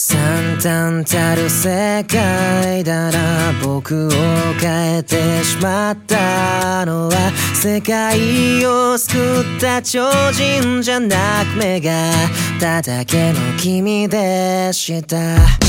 惨憺たる世界だな。僕を変えてしまったのは世界を救った超人じゃなく目がただけの君でした。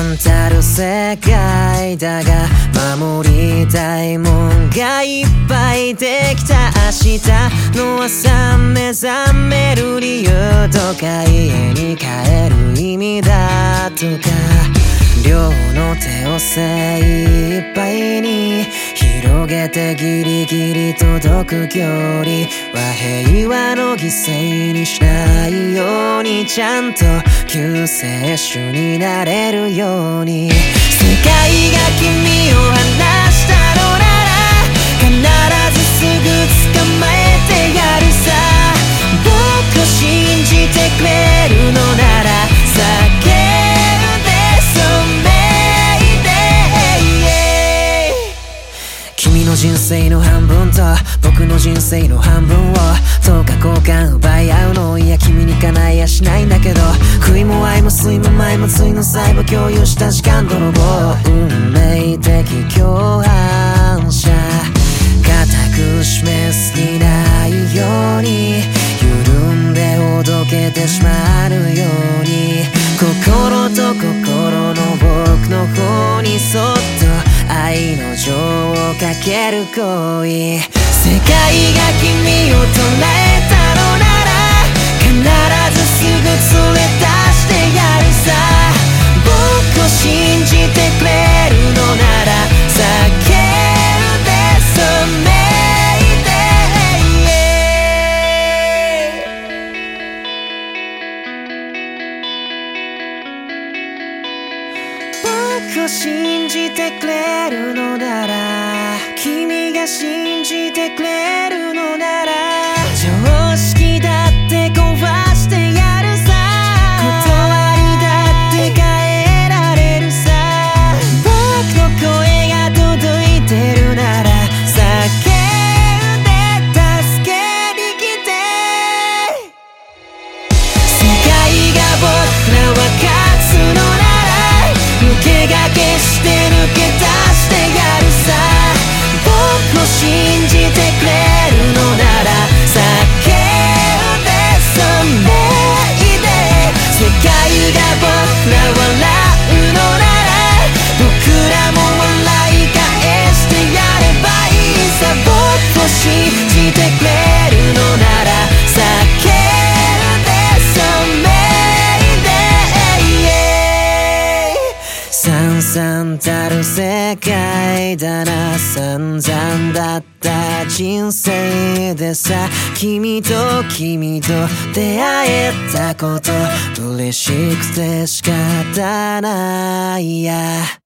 んたる世界だが守りたいもんがいっぱいできた明日の朝目覚める理由とか家に帰る意味だとか両の手を精一杯に広げてギリギリ届く距離和平和の犠牲にしないようにちゃんと救世主になれるように。世界が君を離れ人生の半分と僕の人生の半分を等価交換奪い合うのいや君にかないやしないんだけど悔いも愛も睡も前もついの細胞共有した時間泥棒運命的共犯者。固く示すける恋。世界が君を捉えたのなら必ずすぐ連れ出してやるさ。僕を信じてくれるのなら叫んで染めて僕を信じてくれるのなら散々たる世界だな。散々だった人生でさ。君と君と出会えたこと。嬉しくて仕方ないや。